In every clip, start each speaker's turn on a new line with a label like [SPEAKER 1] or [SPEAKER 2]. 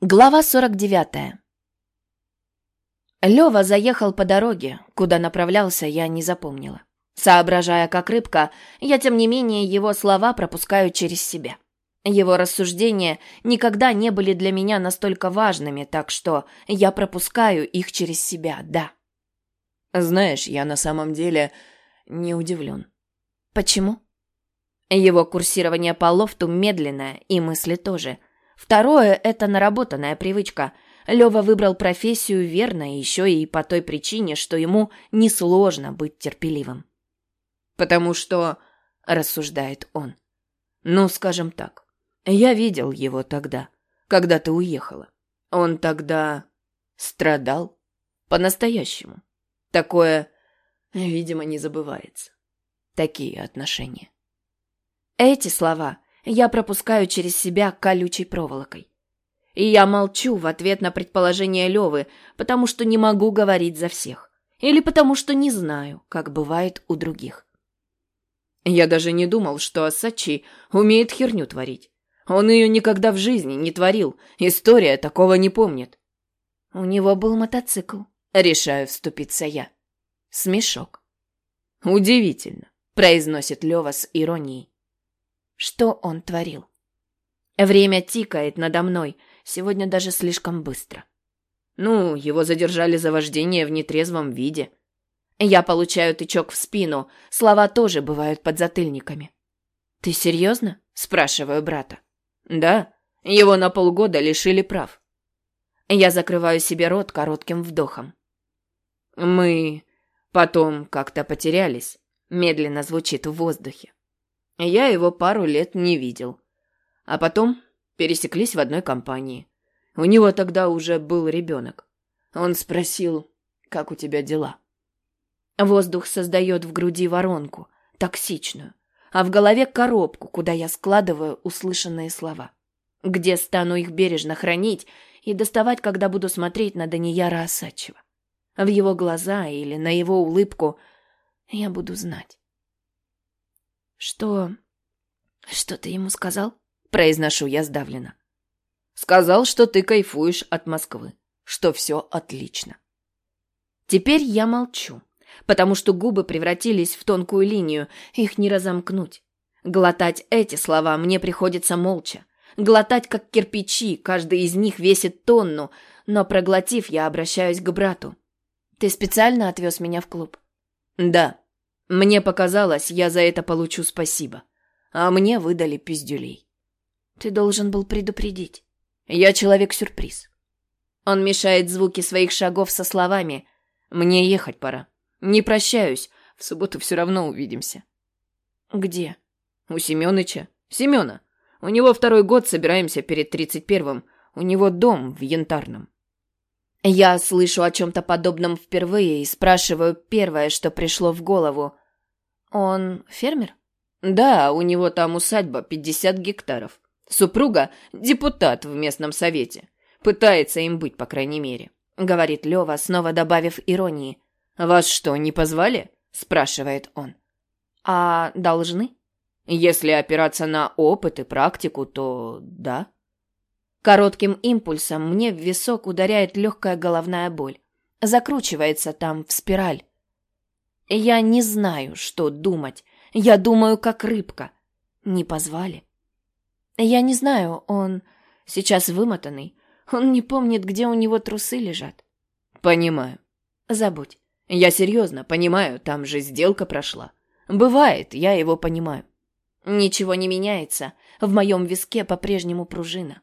[SPEAKER 1] Глава 49. Лёва заехал по дороге, куда направлялся, я не запомнила. Соображая как рыбка, я тем не менее его слова пропускаю через себя. Его рассуждения никогда не были для меня настолько важными, так что я пропускаю их через себя, да.
[SPEAKER 2] Знаешь, я на самом деле не удивлен.
[SPEAKER 1] Почему? Его курсирование по лофту медленное, и мысли тоже – Второе – это наработанная привычка. Лёва выбрал профессию верно еще и по той причине, что ему несложно быть терпеливым.
[SPEAKER 2] «Потому что...» – рассуждает он. «Ну, скажем так, я видел его тогда, когда ты уехала. Он тогда страдал по-настоящему. Такое, видимо, не забывается. Такие отношения».
[SPEAKER 1] Эти слова – я пропускаю через себя колючей проволокой. И я молчу в ответ на предположение Левы, потому что не могу говорить за всех. Или потому что не знаю, как бывает у других.
[SPEAKER 2] Я даже не думал, что Асачи умеет херню творить. Он ее никогда в жизни не творил. История такого не помнит.
[SPEAKER 1] У него был мотоцикл. Решаю вступиться я. Смешок.
[SPEAKER 2] Удивительно, произносит Лева с иронией.
[SPEAKER 1] Что он творил? Время тикает надо мной, сегодня даже слишком быстро.
[SPEAKER 2] Ну, его задержали за вождение в нетрезвом виде.
[SPEAKER 1] Я получаю тычок в спину, слова тоже бывают подзатыльниками. «Ты серьезно?» – спрашиваю брата.
[SPEAKER 2] «Да, его на полгода лишили прав».
[SPEAKER 1] Я закрываю себе рот коротким вдохом.
[SPEAKER 2] «Мы потом как-то потерялись», – медленно звучит в воздухе. Я его пару лет не видел. А потом пересеклись в одной компании. У него тогда уже был ребенок. Он спросил, как у тебя дела?
[SPEAKER 1] Воздух создает в груди воронку, токсичную, а в голове коробку, куда я складываю услышанные слова. Где стану их бережно хранить и доставать, когда буду смотреть на Данияра Осадчева. В его глаза или на его улыбку я буду знать. «Что... что ты ему сказал?» Произношу я сдавленно.
[SPEAKER 2] «Сказал, что ты кайфуешь от Москвы, что все отлично».
[SPEAKER 1] Теперь я молчу, потому что губы превратились в тонкую линию, их не разомкнуть. Глотать эти слова мне приходится молча. Глотать, как кирпичи, каждый из них весит тонну, но, проглотив, я обращаюсь к брату. «Ты специально отвез меня в клуб?»
[SPEAKER 2] «Да», мне показалось, я за это получу спасибо. А мне выдали пиздюлей.
[SPEAKER 1] Ты должен был предупредить.
[SPEAKER 2] Я человек-сюрприз.
[SPEAKER 1] Он мешает звуки своих шагов со словами «Мне ехать пора. Не прощаюсь. В субботу все равно увидимся».
[SPEAKER 2] «Где?» «У Семёныча. Семёна. У него второй год собираемся перед тридцать первым. У него дом в Янтарном».
[SPEAKER 1] Я слышу о чем-то подобном впервые и спрашиваю первое, что пришло в голову. Он фермер?
[SPEAKER 2] Да, у него там усадьба 50 гектаров. Супруга – депутат в местном совете. Пытается им быть, по крайней мере.
[SPEAKER 1] Говорит Лева, снова добавив иронии.
[SPEAKER 2] «Вас что, не позвали?» – спрашивает он.
[SPEAKER 1] «А должны?»
[SPEAKER 2] «Если опираться на опыт и практику, то да».
[SPEAKER 1] Коротким импульсом мне в висок ударяет легкая головная боль. Закручивается там в спираль. Я не знаю, что думать. Я думаю, как рыбка. Не позвали. Я не знаю, он сейчас вымотанный. Он не помнит, где у него трусы лежат.
[SPEAKER 2] Понимаю.
[SPEAKER 1] Забудь.
[SPEAKER 2] Я серьезно, понимаю, там же сделка прошла. Бывает, я его понимаю.
[SPEAKER 1] Ничего не меняется. В моем виске по-прежнему пружина.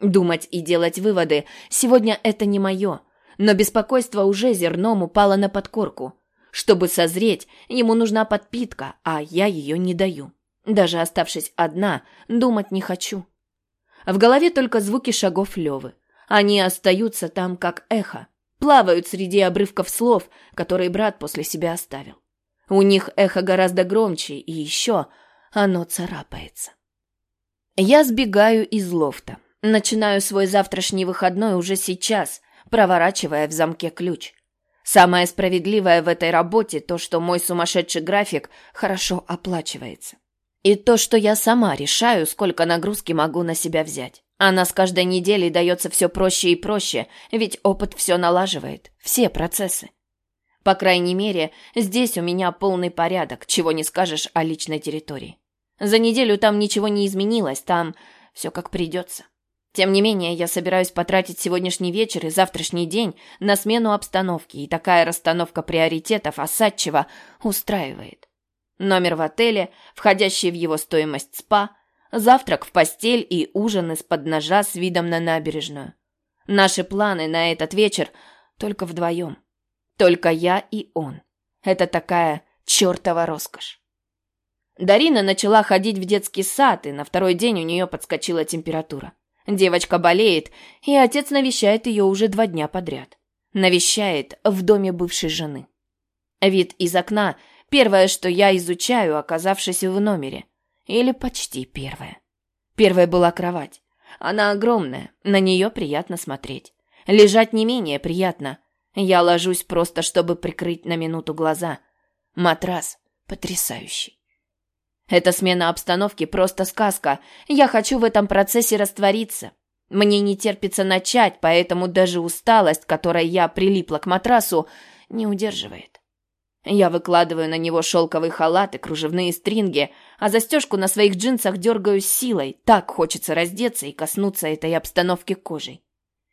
[SPEAKER 1] Думать и делать выводы сегодня это не мое, но беспокойство уже зерном упало на подкорку. Чтобы созреть, ему нужна подпитка, а я ее не даю. Даже оставшись одна, думать не хочу. В голове только звуки шагов Левы. Они остаются там, как эхо, плавают среди обрывков слов, которые брат после себя оставил. У них эхо гораздо громче, и еще оно царапается. Я сбегаю из лофта. Начинаю свой завтрашний выходной уже сейчас, проворачивая в замке ключ. Самое справедливое в этой работе то, что мой сумасшедший график хорошо оплачивается. И то, что я сама решаю, сколько нагрузки могу на себя взять. Она с каждой неделей дается все проще и проще, ведь опыт все налаживает, все процессы. По крайней мере, здесь у меня полный порядок, чего не скажешь о личной территории. За неделю там ничего не изменилось, там все как придется. Тем не менее, я собираюсь потратить сегодняшний вечер и завтрашний день на смену обстановки, и такая расстановка приоритетов Осадчева устраивает. Номер в отеле, входящий в его стоимость спа, завтрак в постель и ужин из-под ножа с видом на набережную. Наши планы на этот вечер только вдвоем. Только я и он. Это такая чертова роскошь. Дарина начала ходить в детский сад, и на второй день у нее подскочила температура. Девочка болеет, и отец навещает ее уже два дня подряд. Навещает в доме бывшей жены. Вид из окна – первое, что я изучаю, оказавшись в номере – или почти первая. Первая была кровать. Она огромная, на нее приятно смотреть. Лежать не менее приятно. Я ложусь просто, чтобы прикрыть на минуту глаза. Матрас потрясающий. Эта смена обстановки просто сказка. Я хочу в этом процессе раствориться. Мне не терпится начать, поэтому даже усталость, которой я прилипла к матрасу, не удерживает. Я выкладываю на него шелковый халат и кружевные стринги, а застежку на своих джинсах дергаю силой. Так хочется раздеться и коснуться этой обстановки кожей.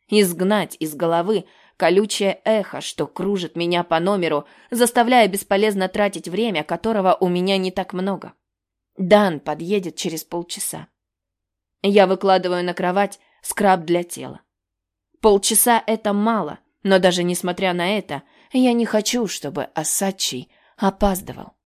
[SPEAKER 1] Изгнать из головы колючее эхо, что кружит меня по номеру, заставляя бесполезно тратить время, которого у меня не так много. Дан подъедет через полчаса. Я выкладываю на кровать скраб для тела. Полчаса — это мало, но даже несмотря на это — я не хочу, чтобы Асачи опаздывал.